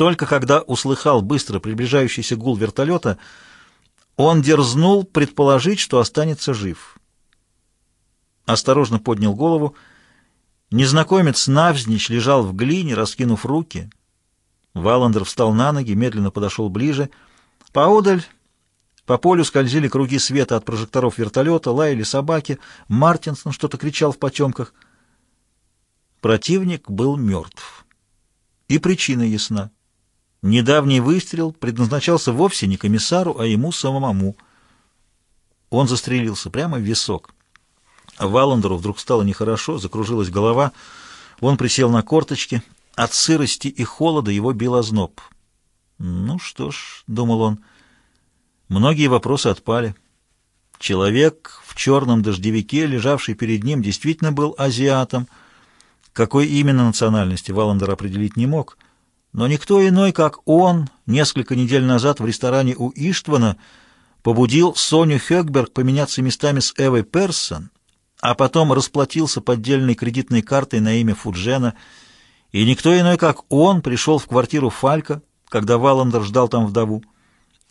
Только когда услыхал быстро приближающийся гул вертолета, он дерзнул предположить, что останется жив. Осторожно поднял голову. Незнакомец навзничь лежал в глине, раскинув руки. Валандер встал на ноги, медленно подошел ближе. Поодаль по полю скользили круги света от прожекторов вертолета, лаяли собаки. Мартинсон что-то кричал в потемках. Противник был мертв. И причина ясна. Недавний выстрел предназначался вовсе не комиссару, а ему самому. Он застрелился прямо в висок. Валандеру вдруг стало нехорошо, закружилась голова. Он присел на корточки. От сырости и холода его бил озноб. «Ну что ж», — думал он, — многие вопросы отпали. Человек в черном дождевике, лежавший перед ним, действительно был азиатом. Какой именно национальности Валандер определить не мог — но никто иной, как он, несколько недель назад в ресторане у Иштвана побудил Соню Хёкберг поменяться местами с Эвой Персон, а потом расплатился поддельной кредитной картой на имя Фуджена, и никто иной, как он, пришел в квартиру Фалька, когда Валандер ждал там вдову.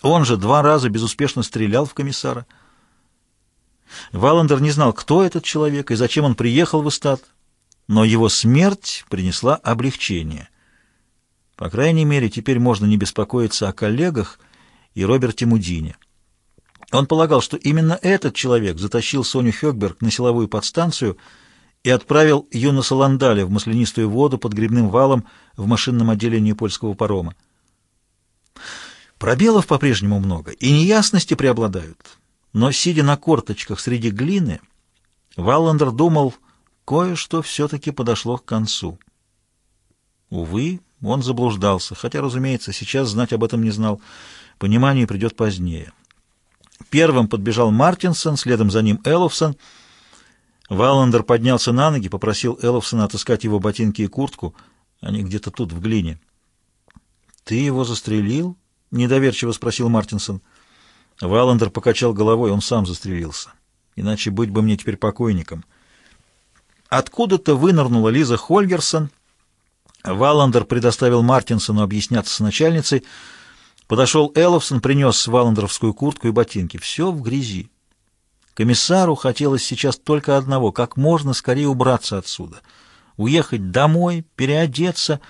Он же два раза безуспешно стрелял в комиссара. Валандер не знал, кто этот человек и зачем он приехал в Истат, но его смерть принесла облегчение — по крайней мере, теперь можно не беспокоиться о коллегах и Роберте Мудине. Он полагал, что именно этот человек затащил Соню Хёкберг на силовую подстанцию и отправил Юноса Ландаля в маслянистую воду под грибным валом в машинном отделении польского парома. Пробелов по-прежнему много, и неясности преобладают. Но, сидя на корточках среди глины, Валландер думал, кое-что все-таки подошло к концу. Увы, он заблуждался, хотя, разумеется, сейчас знать об этом не знал. Понимание придет позднее. Первым подбежал Мартинсон, следом за ним Эллофсон. Валандер поднялся на ноги, попросил Эллофсона отыскать его ботинки и куртку. Они где-то тут, в глине. «Ты его застрелил?» — недоверчиво спросил Мартинсон. Валандер покачал головой, он сам застрелился. Иначе быть бы мне теперь покойником. Откуда-то вынырнула Лиза Хольгерсон Валандер предоставил Мартинсону объясняться с начальницей. Подошел Элловсон, принес валандеровскую куртку и ботинки. Все в грязи. Комиссару хотелось сейчас только одного — как можно скорее убраться отсюда. Уехать домой, переодеться,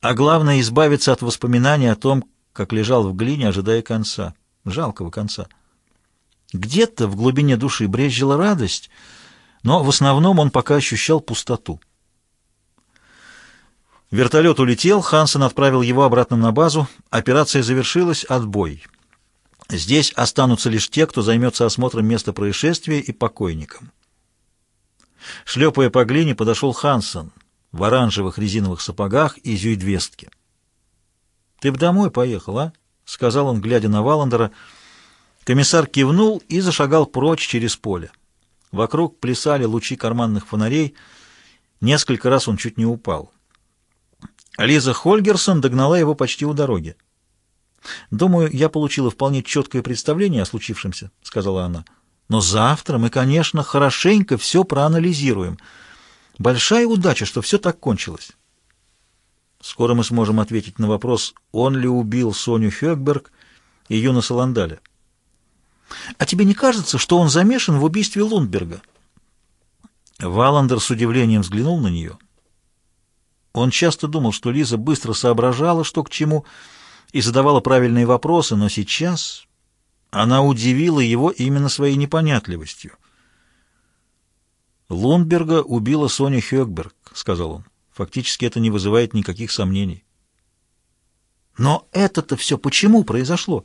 а главное — избавиться от воспоминаний о том, как лежал в глине, ожидая конца. Жалкого конца. Где-то в глубине души брезжила радость, но в основном он пока ощущал пустоту. Вертолет улетел, Хансен отправил его обратно на базу. Операция завершилась, отбой. Здесь останутся лишь те, кто займется осмотром места происшествия и покойником. Шлепая по глине, подошел Хансен в оранжевых резиновых сапогах и зюйдвестке. «Ты б домой поехал, а?» — сказал он, глядя на Валандера. Комиссар кивнул и зашагал прочь через поле. Вокруг плясали лучи карманных фонарей. Несколько раз он чуть не упал. Лиза Хольгерсон догнала его почти у дороги. «Думаю, я получила вполне четкое представление о случившемся», — сказала она. «Но завтра мы, конечно, хорошенько все проанализируем. Большая удача, что все так кончилось». Скоро мы сможем ответить на вопрос, он ли убил Соню Хёкберг и Юнаса Ландаля. «А тебе не кажется, что он замешан в убийстве Лундберга?» Валандер с удивлением взглянул на нее — он часто думал, что Лиза быстро соображала, что к чему, и задавала правильные вопросы, но сейчас она удивила его именно своей непонятливостью. «Лундберга убила Соня Хёкберг», — сказал он. «Фактически это не вызывает никаких сомнений». «Но это-то все почему произошло?»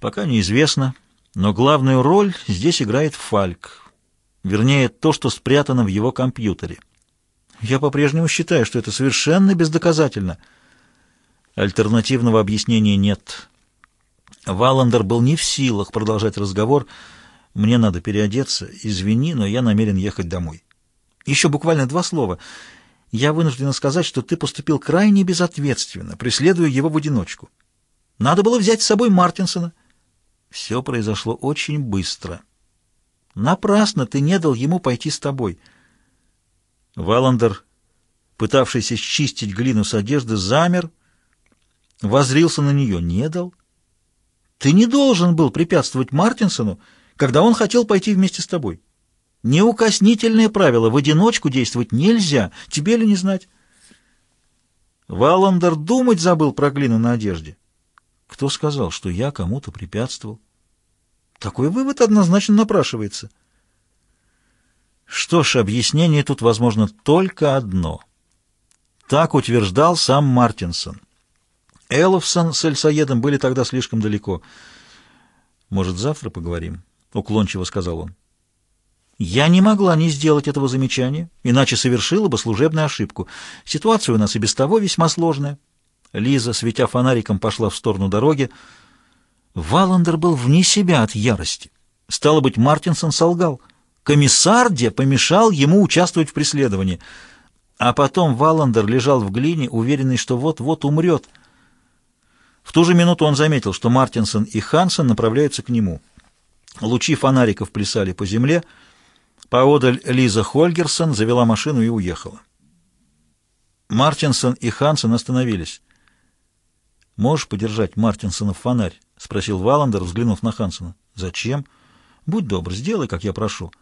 «Пока неизвестно, но главную роль здесь играет Фальк, вернее, то, что спрятано в его компьютере». Я по-прежнему считаю, что это совершенно бездоказательно. Альтернативного объяснения нет. Валандер был не в силах продолжать разговор. Мне надо переодеться. Извини, но я намерен ехать домой. Еще буквально два слова. Я вынуждена сказать, что ты поступил крайне безответственно, преследуя его в одиночку. Надо было взять с собой Мартинсона. Все произошло очень быстро. Напрасно ты не дал ему пойти с тобой. Валандер, пытавшийся счистить глину с одежды, замер возрился на нее, не дал. Ты не должен был препятствовать Мартинсону, когда он хотел пойти вместе с тобой. Неукоснительное правило — в одиночку действовать нельзя, тебе ли не знать? Валандер думать забыл про глину на одежде. Кто сказал, что я кому-то препятствовал? Такой вывод однозначно напрашивается. Что ж, объяснение тут возможно только одно. Так утверждал сам Мартинсон. Элловсон с Эльсоедом были тогда слишком далеко. «Может, завтра поговорим?» — уклончиво сказал он. Я не могла не сделать этого замечания, иначе совершила бы служебную ошибку. Ситуация у нас и без того весьма сложная. Лиза, светя фонариком, пошла в сторону дороги. Валандер был вне себя от ярости. Стало быть, Мартинсон солгал. Комиссар Де помешал ему участвовать в преследовании. А потом Валандер лежал в глине, уверенный, что вот-вот умрет. В ту же минуту он заметил, что Мартинсон и Хансен направляются к нему. Лучи фонариков плясали по земле — Поодаль Лиза Хольгерсон завела машину и уехала. Мартинсон и Хансен остановились. «Можешь подержать Мартинсона в фонарь?» — спросил Валандер, взглянув на Хансена. «Зачем? Будь добр, сделай, как я прошу».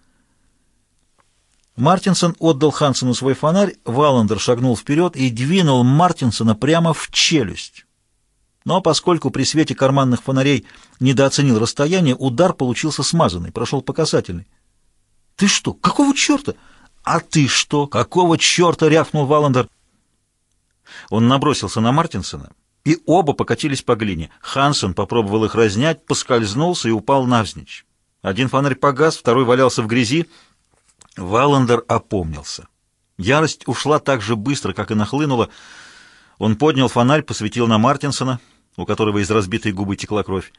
Мартинсон отдал Хансену свой фонарь, Валандер шагнул вперед и двинул Мартинсона прямо в челюсть. Но поскольку при свете карманных фонарей недооценил расстояние, удар получился смазанный, прошел по касательной. «Ты что? Какого черта?» «А ты что? Какого черта?» — рявкнул Валандер. Он набросился на Мартинсона, и оба покатились по глине. Хансен попробовал их разнять, поскользнулся и упал навзничь. Один фонарь погас, второй валялся в грязи. Валандер опомнился. Ярость ушла так же быстро, как и нахлынула. Он поднял фонарь, посветил на Мартинсона, у которого из разбитой губы текла кровь.